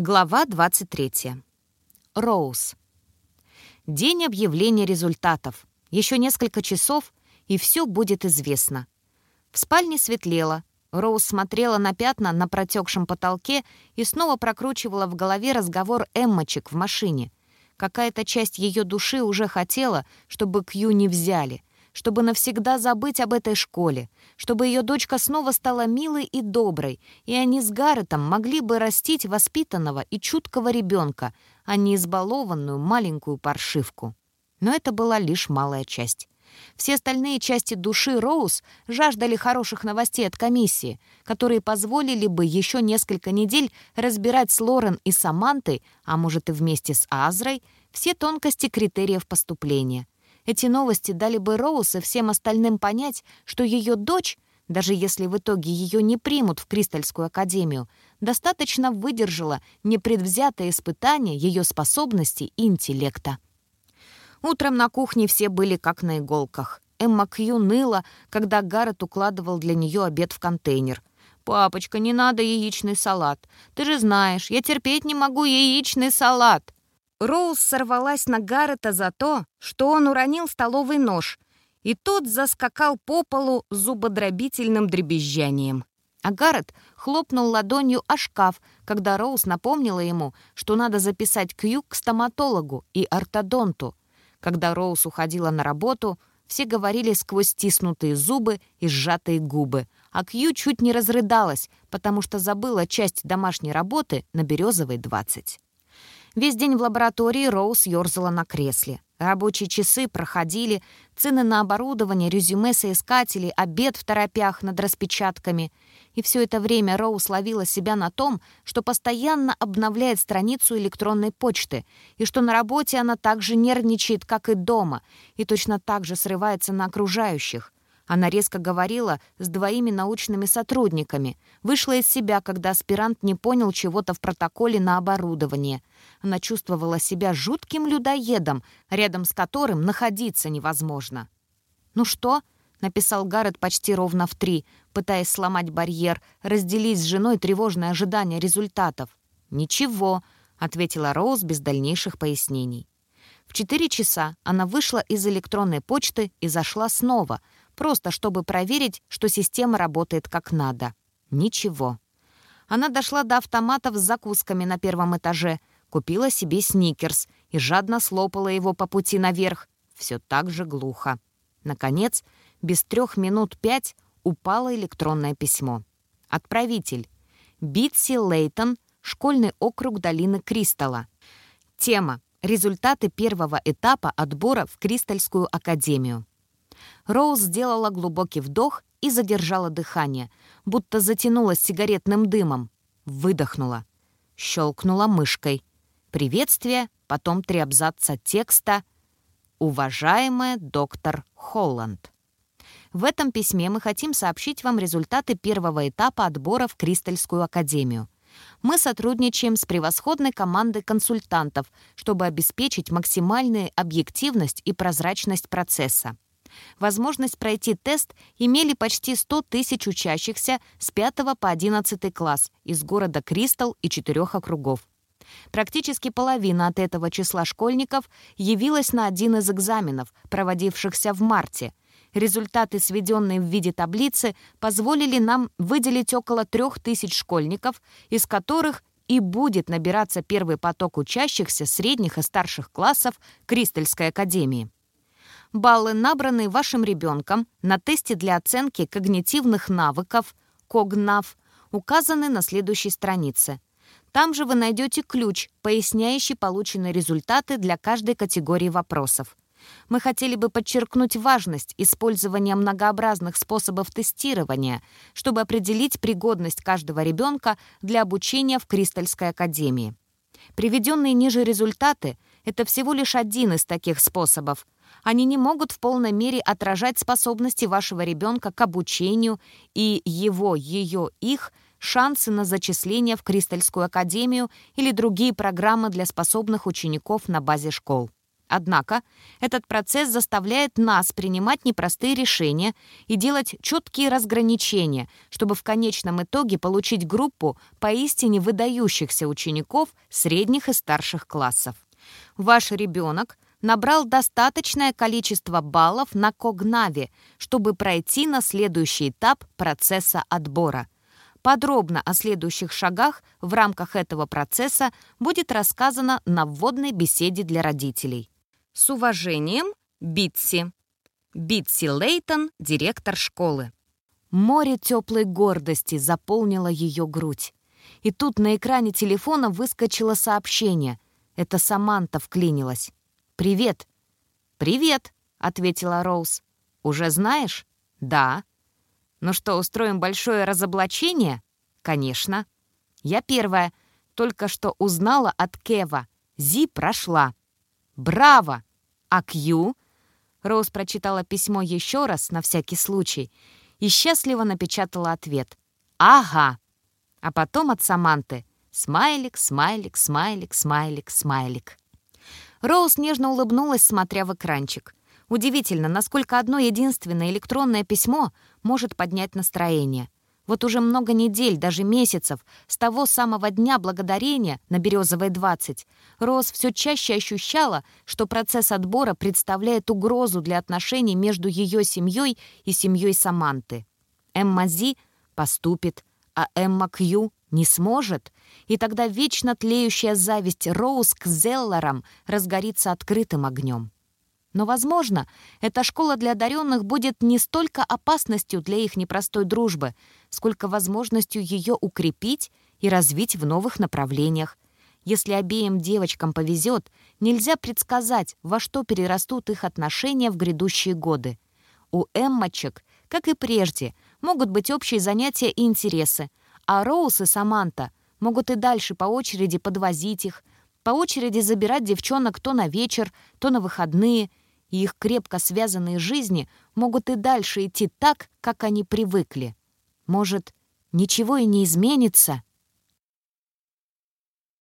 Глава 23. Роуз. День объявления результатов. Еще несколько часов, и все будет известно. В спальне светлело. Роуз смотрела на пятна на протекшем потолке и снова прокручивала в голове разговор Эммочек в машине. Какая-то часть ее души уже хотела, чтобы Кью не взяли, чтобы навсегда забыть об этой школе, чтобы ее дочка снова стала милой и доброй, и они с Гарретом могли бы растить воспитанного и чуткого ребенка, а не избалованную маленькую паршивку. Но это была лишь малая часть. Все остальные части души Роуз жаждали хороших новостей от комиссии, которые позволили бы еще несколько недель разбирать с Лорен и Самантой, а может и вместе с Азрой, все тонкости критериев поступления — эти новости дали бы Роуз и всем остальным понять, что ее дочь, даже если в итоге ее не примут в Кристальскую академию, достаточно выдержала непредвзятое испытание ее способностей и интеллекта. Утром на кухне все были как на иголках. Эмма Кью ныла, когда Гаррет укладывал для нее обед в контейнер. «Папочка, не надо яичный салат. Ты же знаешь, я терпеть не могу яичный салат». Роуз сорвалась на Гаррета за то, что он уронил столовый нож, и тот заскакал по полу зубодробительным дребезжанием. А Гаррет хлопнул ладонью о шкаф, когда Роуз напомнила ему, что надо записать Кью к стоматологу и ортодонту. Когда Роуз уходила на работу, все говорили сквозь стиснутые зубы и сжатые губы, а Кью чуть не разрыдалась, потому что забыла часть домашней работы на Березовой 20. Весь день в лаборатории Роуз ёрзала на кресле. Рабочие часы проходили, цены на оборудование, резюме соискателей, обед в торопях над распечатками. И все это время Роуз ловила себя на том, что постоянно обновляет страницу электронной почты, и что на работе она так же нервничает, как и дома, и точно так же срывается на окружающих. Она резко говорила с двоими научными сотрудниками, вышла из себя, когда аспирант не понял чего-то в протоколе на оборудование. Она чувствовала себя жутким людоедом, рядом с которым находиться невозможно. «Ну что?» — написал Гаррет почти ровно в три, пытаясь сломать барьер, разделить с женой тревожное ожидание результатов. «Ничего», — ответила Роуз без дальнейших пояснений. В четыре часа она вышла из электронной почты и зашла снова — просто чтобы проверить, что система работает как надо. Ничего. Она дошла до автоматов с закусками на первом этаже, купила себе сникерс и жадно слопала его по пути наверх. Все так же глухо. Наконец, без трех минут пять упало электронное письмо. Отправитель. Битси Лейтон, школьный округ долины Кристалла. Тема. Результаты первого этапа отбора в Кристальскую академию. Роуз сделала глубокий вдох и задержала дыхание, будто затянулась сигаретным дымом. Выдохнула. Щелкнула мышкой. Приветствие, потом три абзаца текста. «Уважаемая доктор Холланд». В этом письме мы хотим сообщить вам результаты первого этапа отбора в Кристальскую академию. Мы сотрудничаем с превосходной командой консультантов, чтобы обеспечить максимальную объективность и прозрачность процесса. Возможность пройти тест имели почти 100 тысяч учащихся с 5 по 11 класс из города Кристал и четырех округов. Практически половина от этого числа школьников явилась на один из экзаменов, проводившихся в марте. Результаты, сведенные в виде таблицы, позволили нам выделить около трех тысяч школьников, из которых и будет набираться первый поток учащихся средних и старших классов Кристальской академии баллы, набранные вашим ребенком на тесте для оценки когнитивных навыков «Когнав», указаны на следующей странице. Там же вы найдете ключ, поясняющий полученные результаты для каждой категории вопросов. Мы хотели бы подчеркнуть важность использования многообразных способов тестирования, чтобы определить пригодность каждого ребенка для обучения в Кристальской академии. Приведенные ниже результаты — это всего лишь один из таких способов — они не могут в полной мере отражать способности вашего ребенка к обучению и его, ее, их шансы на зачисление в Кристальскую академию или другие программы для способных учеников на базе школ. Однако этот процесс заставляет нас принимать непростые решения и делать четкие разграничения, чтобы в конечном итоге получить группу поистине выдающихся учеников средних и старших классов. Ваш ребенок набрал достаточное количество баллов на Когнаве, чтобы пройти на следующий этап процесса отбора. Подробно о следующих шагах в рамках этого процесса будет рассказано на вводной беседе для родителей. С уважением, Битси. Битси Лейтон, директор школы. Море теплой гордости заполнило ее грудь. И тут на экране телефона выскочило сообщение. Это Саманта вклинилась. «Привет». «Привет», — ответила Роуз. «Уже знаешь?» «Да». «Ну что, устроим большое разоблачение?» «Конечно». «Я первая. Только что узнала от Кева. Зи прошла». «Браво!» А Кью? Роуз прочитала письмо еще раз, на всякий случай, и счастливо напечатала ответ. «Ага!» А потом от Саманты. Смайлик, смайлик, смайлик, смайлик, смайлик. Роуз нежно улыбнулась, смотря в экранчик. Удивительно, насколько одно единственное электронное письмо может поднять настроение. Вот уже много недель, даже месяцев, с того самого дня благодарения на Березовой 20, Роз все чаще ощущала, что процесс отбора представляет угрозу для отношений между ее семьей и семьей Саманты. Эмма Зи поступит, а Эмма Кью не сможет, и тогда вечно тлеющая зависть Роуз к Зеллерам разгорится открытым огнем. Но, возможно, эта школа для одаренных будет не столько опасностью для их непростой дружбы, сколько возможностью ее укрепить и развить в новых направлениях. Если обеим девочкам повезет, нельзя предсказать, во что перерастут их отношения в грядущие годы. У Эммочек, как и прежде, могут быть общие занятия и интересы, а Роуз и Саманта могут и дальше по очереди подвозить их, по очереди забирать девчонок то на вечер, то на выходные – и их крепко связанные жизни могут и дальше идти так, как они привыкли. Может, ничего и не изменится?»